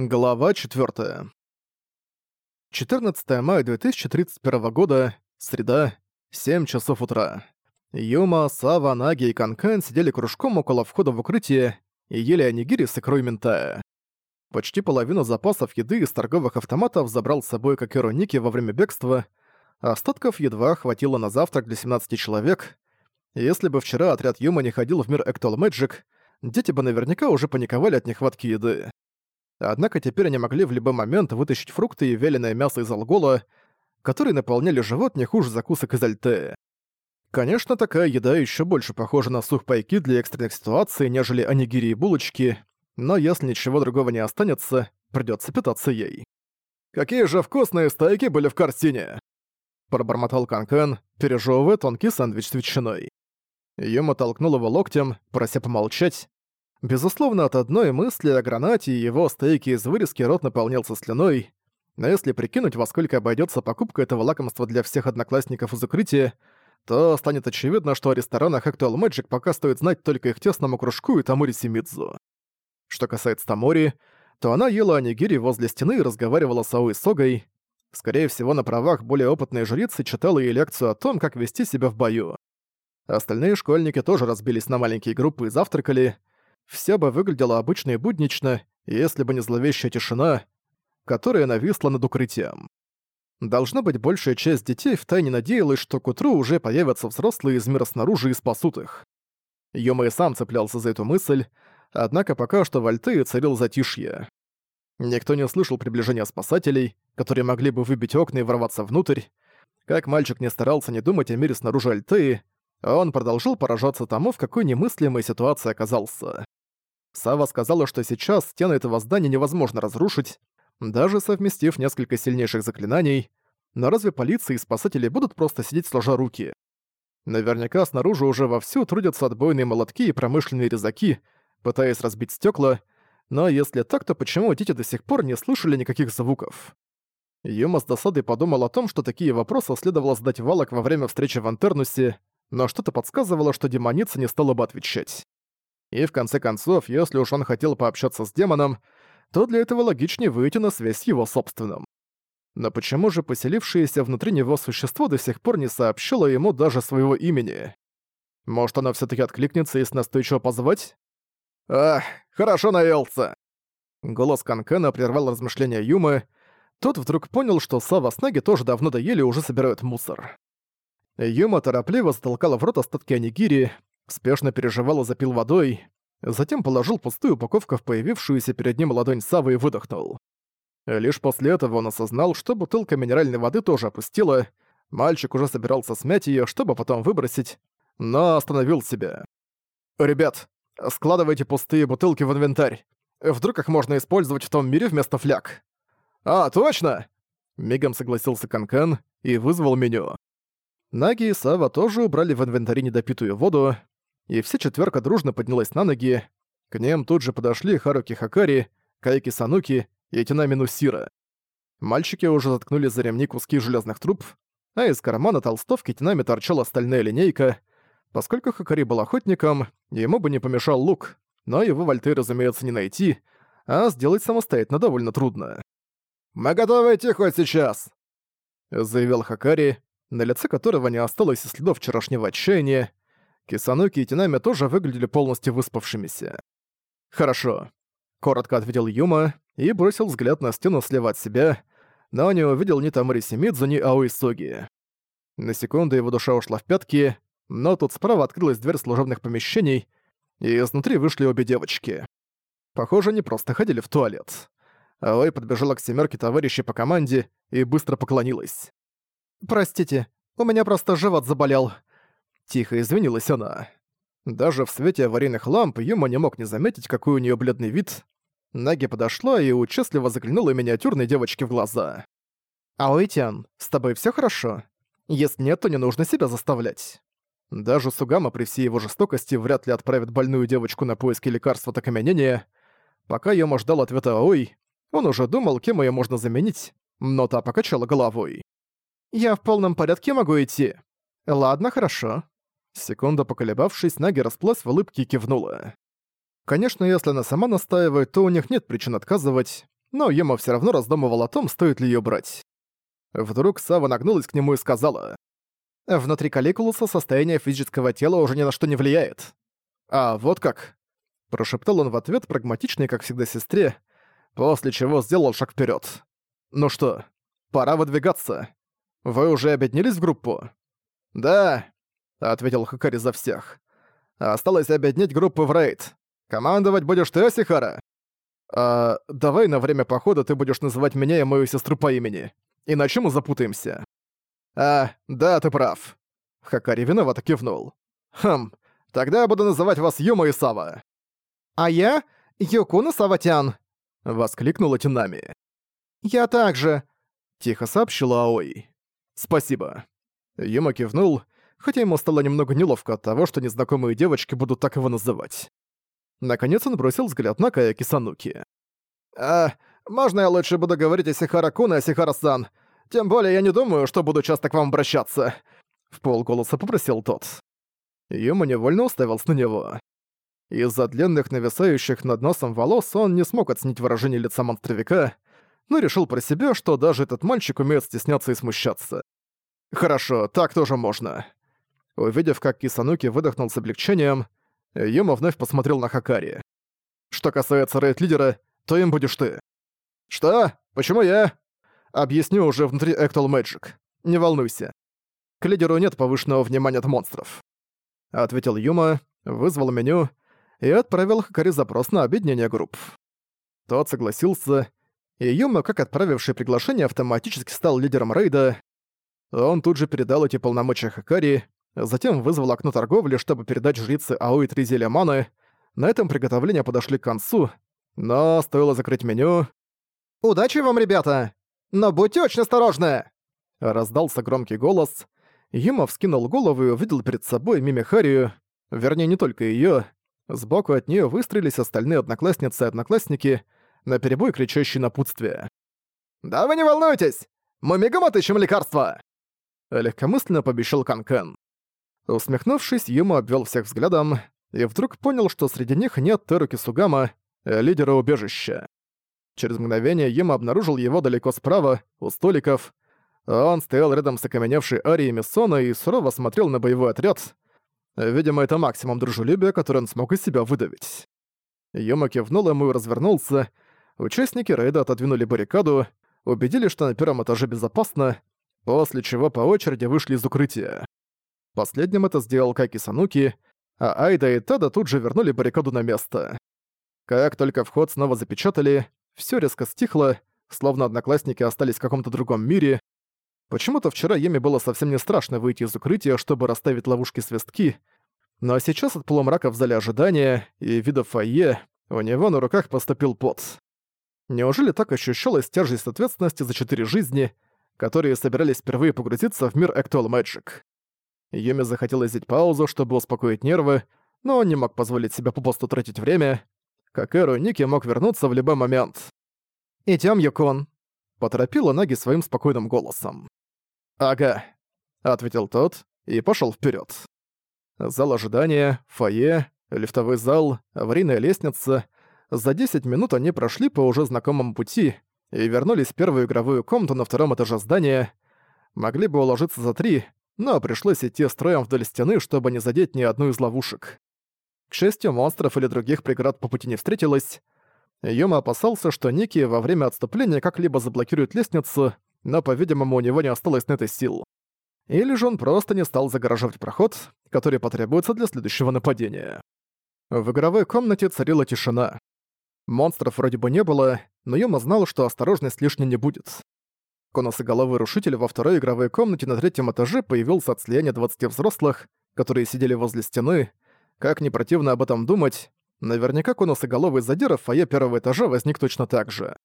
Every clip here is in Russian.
Глава 4. 14 мая 2031 года, среда, 7 часов утра. Юма, Сава, Наги и Канкан сидели кружком около входа в укрытие и ели анигири с икрой ментая. Почти половину запасов еды из торговых автоматов забрал с собой Кокеру Ники во время бегства, остатков едва хватило на завтрак для 17 человек. Если бы вчера отряд Юма не ходил в мир Actual Magic, дети бы наверняка уже паниковали от нехватки еды. Однако теперь они могли в любой момент вытащить фрукты и вяленое мясо из алгола, которые наполняли живот не хуже закусок из альтея. Конечно, такая еда еще больше похожа на сухпайки для экстренных ситуаций, нежели анигири и булочки, но если ничего другого не останется, придется питаться ей. «Какие же вкусные стейки были в картине!» Пробормотал Канкан, пережевывая тонкий сэндвич с ветчиной. Юма толкнул его локтем, прося помолчать, Безусловно, от одной мысли о гранате и его стейке из вырезки рот наполнялся слюной, но если прикинуть, во сколько обойдется покупка этого лакомства для всех одноклассников из укрытия, то станет очевидно, что о ресторанах Actual Magic пока стоит знать только их тесному кружку и Тамори Симидзу. Что касается Тамори, то она ела анигири возле стены и разговаривала с Аой Согой. Скорее всего, на правах более опытной жрицы читала ей лекцию о том, как вести себя в бою. Остальные школьники тоже разбились на маленькие группы и завтракали, все бы выглядело обычно и буднично, если бы не зловещая тишина, которая нависла над укрытием. Должно быть, большая часть детей втайне надеялась, что к утру уже появятся взрослые из мира снаружи и спасут их. Йома и сам цеплялся за эту мысль, однако пока что в Альтее царил затишье. Никто не слышал приближения спасателей, которые могли бы выбить окна и ворваться внутрь. Как мальчик не старался не думать о мире снаружи Альтеи, он продолжил поражаться тому, в какой немыслимой ситуации оказался. Сава сказала, что сейчас стены этого здания невозможно разрушить, даже совместив несколько сильнейших заклинаний, но разве полиция и спасатели будут просто сидеть сложа руки? Наверняка снаружи уже вовсю трудятся отбойные молотки и промышленные резаки, пытаясь разбить стекла, но если так, то почему дети до сих пор не слышали никаких звуков? Юма с досадой подумал о том, что такие вопросы следовало задать Валок во время встречи в Антернусе, но что-то подсказывало, что демоница не стала бы отвечать. И в конце концов, если уж он хотел пообщаться с демоном, то для этого логичнее выйти на связь с его собственным. Но почему же поселившееся внутри него существо до сих пор не сообщило ему даже своего имени? Может, оно все таки откликнется, если настойчиво позвать? «Ах, хорошо наелся!» Голос Канкена прервал размышления Юмы. Тот вдруг понял, что Сава с Наги тоже давно доели и уже собирают мусор. Юма торопливо затолкала в рот остатки анигири, спешно переживал и запил водой, затем положил пустую упаковку в появившуюся перед ним ладонь Савы и выдохнул. Лишь после этого он осознал, что бутылка минеральной воды тоже опустила, мальчик уже собирался смять её, чтобы потом выбросить, но остановил себя. «Ребят, складывайте пустые бутылки в инвентарь. Вдруг их можно использовать в том мире вместо фляг». «А, точно!» Мигом согласился Канкан и вызвал меню. Наги и Сава тоже убрали в инвентаре недопитую воду, и вся четверка дружно поднялась на ноги. К ним тут же подошли Харуки Хакари, Кайки Сануки и Тинами Нусира. Мальчики уже заткнули за ремни куски железных труб, а из кармана толстовки Тинами торчала стальная линейка. Поскольку Хакари был охотником, ему бы не помешал лук, но его вольты, разумеется, не найти, а сделать самостоятельно довольно трудно. «Мы готовы идти хоть сейчас!» — заявил Хакари, на лице которого не осталось и следов вчерашнего отчаяния, Кисануки и Тинами тоже выглядели полностью выспавшимися. «Хорошо», — коротко ответил Юма и бросил взгляд на стену слева от себя, но не увидел ни Тамари Симидзу, ни Аои Соги. На секунду его душа ушла в пятки, но тут справа открылась дверь служебных помещений, и изнутри вышли обе девочки. Похоже, они просто ходили в туалет. Аой подбежала к семерке товарищей по команде и быстро поклонилась. «Простите, у меня просто живот заболел», Тихо извинилась она. Даже в свете аварийных ламп Юма не мог не заметить, какой у нее бледный вид. Наги подошла и участливо заглянула миниатюрной девочке в глаза. «Аоитян, с тобой все хорошо? Если нет, то не нужно себя заставлять». Даже Сугама при всей его жестокости вряд ли отправит больную девочку на поиски лекарства от окаменения. Пока Йома ждал ответа Аой, он уже думал, кем ее можно заменить, но та покачала головой. «Я в полном порядке могу идти?» «Ладно, хорошо. Секунда поколебавшись, Наги расплылась в улыбке и кивнула. Конечно, если она сама настаивает, то у них нет причин отказывать. но Юма все равно раздумывал о том, стоит ли ее брать. Вдруг Сава нагнулась к нему и сказала. «Внутри каликулуса состояние физического тела уже ни на что не влияет». «А, вот как?» Прошептал он в ответ, прагматичный, как всегда, сестре, после чего сделал шаг вперед. «Ну что, пора выдвигаться. Вы уже объединились в группу?» «Да», — ответил Хакари за всех. «Осталось объединить группу в рейд. Командовать будешь ты, Асихара?» «А давай на время похода ты будешь называть меня и мою сестру по имени. Иначе мы запутаемся». «А, да, ты прав». Хакари виновато кивнул. «Хм, тогда я буду называть вас Юма и Сава». «А я Юкуна Саватян», — воскликнула Тинами. «Я также», — тихо сообщила Аой. «Спасибо». Юма кивнул, хотя ему стало немного неловко от того, что незнакомые девочки будут так его называть. Наконец он бросил взгляд на Каяки Сануки. «А, можно я лучше буду говорить о Сихара-кун и о Сихара-сан? Тем более я не думаю, что буду часто к вам обращаться», — в полголоса попросил тот. Юма невольно уставился на него. Из-за длинных нависающих над носом волос он не смог оценить выражение лица монстровика, но решил про себя, что даже этот мальчик умеет стесняться и смущаться. «Хорошо, так тоже можно». Увидев, как Кисануки выдохнул с облегчением, Юма вновь посмотрел на Хакари. «Что касается рейд-лидера, то им будешь ты». «Что? Почему я?» «Объясню уже внутри Actual Magic. Не волнуйся. К лидеру нет повышенного внимания от монстров». Ответил Юма, вызвал меню и отправил Хакари запрос на объединение групп. Тот согласился, и Юма, как отправивший приглашение, автоматически стал лидером рейда. Он тут же передал эти полномочия Хакари, затем вызвал окно торговли, чтобы передать жрице Аои три зелья маны. На этом приготовления подошли к концу, но стоило закрыть меню. «Удачи вам, ребята! Но будьте очень осторожны!» Раздался громкий голос. Юма вскинул голову и увидел перед собой Мими Харию, вернее, не только её. Сбоку от неё выстроились остальные одноклассницы и одноклассники, наперебой кричащие напутствие. «Да вы не волнуйтесь! Мы мигом отыщем лекарства!» Легкомысленно пообещал Канкен. Усмехнувшись, Юма обвел всех взглядом и вдруг понял, что среди них нет Теруки Сугама, лидера убежища. Через мгновение Юма обнаружил его далеко справа, у столиков. Он стоял рядом с окаменевшей Арией Миссона и сурово смотрел на боевой отряд. Видимо, это максимум дружелюбия, который он смог из себя выдавить. Юма кивнул ему и развернулся. Участники рейда отодвинули баррикаду, убедили, что на первом этаже безопасно, после чего по очереди вышли из укрытия. Последним это сделал Кайки Сануки, а Айда и Тада тут же вернули баррикаду на место. Как только вход снова запечатали, все резко стихло, словно одноклассники остались в каком-то другом мире. Почему-то вчера Еме было совсем не страшно выйти из укрытия, чтобы расставить ловушки-свистки, но сейчас от полумрака в зале ожидания и вида фойе у него на руках поступил пот. Неужели так ощущалась тяжесть ответственности за четыре жизни, которые собирались впервые погрузиться в мир Actual Magic? Юми захотелось взять паузу, чтобы успокоить нервы, но он не мог позволить себе попусту тратить время. Как Эру, Ники мог вернуться в любой момент. «Идём, Юкон», — поторопила Наги своим спокойным голосом. «Ага», — ответил тот и пошёл вперёд. Зал ожидания, фойе, лифтовой зал, аварийная лестница. За 10 минут они прошли по уже знакомому пути и вернулись в первую игровую комнату на втором этаже здания. Могли бы уложиться за три, но пришлось идти строем вдоль стены, чтобы не задеть ни одну из ловушек. К счастью, монстров или других преград по пути не встретилось. Йома опасался, что Ники во время отступления как-либо заблокирует лестницу, но, по-видимому, у него не осталось на это сил. Или же он просто не стал загораживать проход, который потребуется для следующего нападения. В игровой комнате царила тишина. Монстров вроде бы не было, но Йома знал, что осторожность лишней не будет. Конусоголовый рушитель во второй игровой комнате на третьем этаже появился от слияния 20 взрослых, которые сидели возле стены. Как не противно об этом думать, наверняка конусоголовый задира в фойе первого этажа возник точно так же.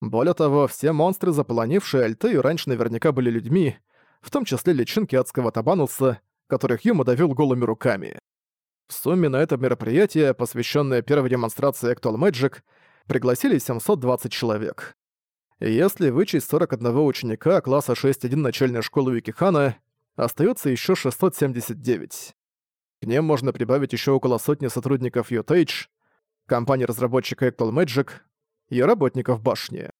Более того, все монстры, заполонившие Альтею, раньше наверняка были людьми, в том числе личинки адского Табануса, которых Юма давил голыми руками. В сумме на это мероприятие, посвященное первой демонстрации Actual Magic, пригласили 720 человек. Если вычесть 41 ученика класса 6.1 начальной школы Викихана, остается еще 679. К ним можно прибавить еще около сотни сотрудников UTage, компании-разработчика Actual Magic, и работников башни.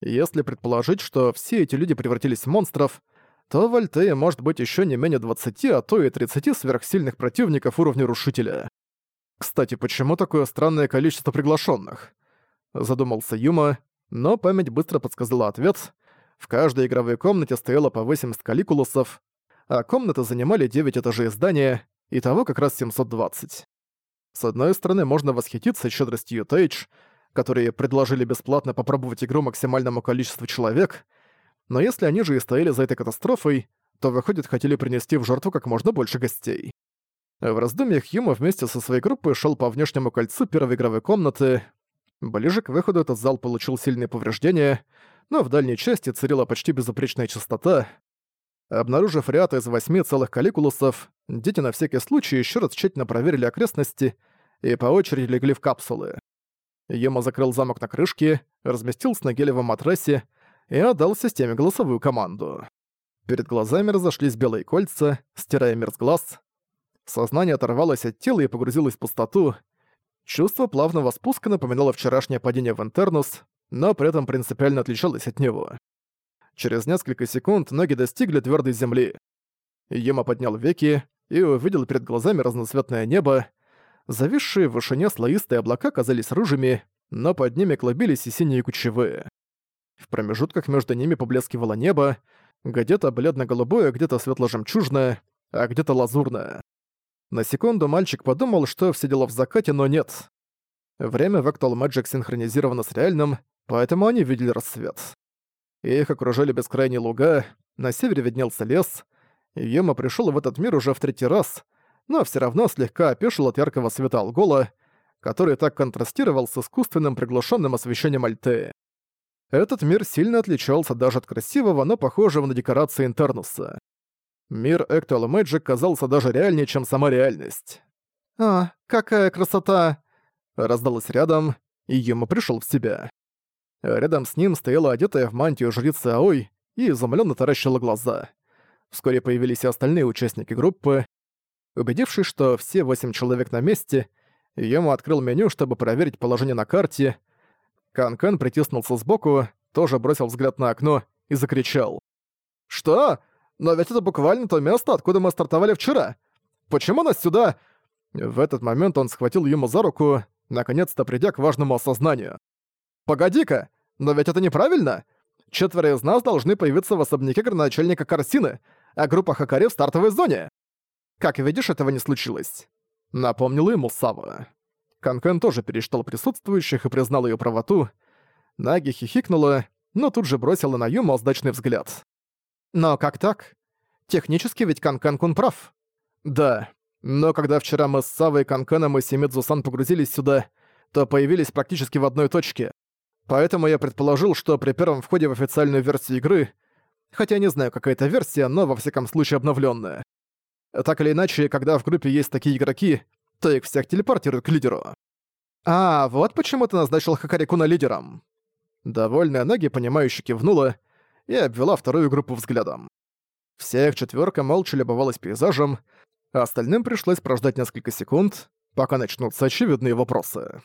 Если предположить, что все эти люди превратились в монстров, то в Альтее может быть еще не менее 20, а то и 30 сверхсильных противников уровня Рушителя. Кстати, почему такое странное количество приглашенных? Задумался Юма, но память быстро подсказала ответ. В каждой игровой комнате стояло по 80 каликулусов, а комнаты занимали 9 этажей здания, и того как раз 720. С одной стороны, можно восхититься щедростью Тейдж, которые предложили бесплатно попробовать игру максимальному количеству человек, но если они же и стояли за этой катастрофой, то, выходит, хотели принести в жертву как можно больше гостей. В раздумьях Юма вместе со своей группой шел по внешнему кольцу первой игровой комнаты. Ближе к выходу этот зал получил сильные повреждения, но в дальней части царила почти безупречная чистота. Обнаружив ряд из восьми целых каликулусов, дети на всякий случай еще раз тщательно проверили окрестности и по очереди легли в капсулы. Йома закрыл замок на крышке, разместился на гелевом матрасе и отдал системе голосовую команду. Перед глазами разошлись белые кольца, стирая мир с глаз. Сознание оторвалось от тела и погрузилось в пустоту. Чувство плавного спуска напоминало вчерашнее падение в Интернус, но при этом принципиально отличалось от него. Через несколько секунд ноги достигли твердой земли. Йома поднял веки и увидел перед глазами разноцветное небо. Зависшие в вышине слоистые облака казались рыжими, но под ними клубились и синие кучевые. В промежутках между ними поблескивало небо, где-то бледно-голубое, где-то светло-жемчужное, а где-то лазурное. На секунду мальчик подумал, что все дело в закате, но нет. Время в Actual Magic синхронизировано с реальным, поэтому они видели рассвет их окружали бескрайние луга, на севере виднелся лес. Йома пришел в этот мир уже в третий раз, но все равно слегка опешил от яркого света Алгола, который так контрастировал с искусственным приглушенным освещением Альтеи. Этот мир сильно отличался даже от красивого, но похожего на декорации Интернуса. Мир Actual Magic казался даже реальнее, чем сама реальность. «А, какая красота!» раздалось рядом, и Юма пришел в себя. Рядом с ним стояла одетая в мантию жрица Аой и изумленно таращила глаза. Вскоре появились и остальные участники группы. Убедившись, что все восемь человек на месте, Йома открыл меню, чтобы проверить положение на карте. Канкан притиснулся сбоку, тоже бросил взгляд на окно и закричал. «Что? Но ведь это буквально то место, откуда мы стартовали вчера. Почему нас сюда...» В этот момент он схватил Юму за руку, наконец-то придя к важному осознанию. «Погоди-ка, но ведь это неправильно! Четверо из нас должны появиться в особняке градоначальника Корсины, а группа Хакари в стартовой зоне!» «Как видишь, этого не случилось», — напомнил ему Сава. Канкен тоже пересчитал присутствующих и признал ее правоту. Наги хихикнула, но тут же бросила на Юму сдачный взгляд. «Но как так? Технически ведь Канкан-кун прав». «Да, но когда вчера мы с Савой, Канканом и Семидзу-сан погрузились сюда, то появились практически в одной точке. Поэтому я предположил, что при первом входе в официальную версию игры, хотя не знаю, какая это версия, но во всяком случае обновленная. Так или иначе, когда в группе есть такие игроки, то их всех телепортируют к лидеру. А, вот почему ты назначил Хакарикуна лидером. Довольная Наги, понимающе кивнула и обвела вторую группу взглядом. Вся их четверка молча любовалась пейзажем, а остальным пришлось прождать несколько секунд, пока начнутся очевидные вопросы.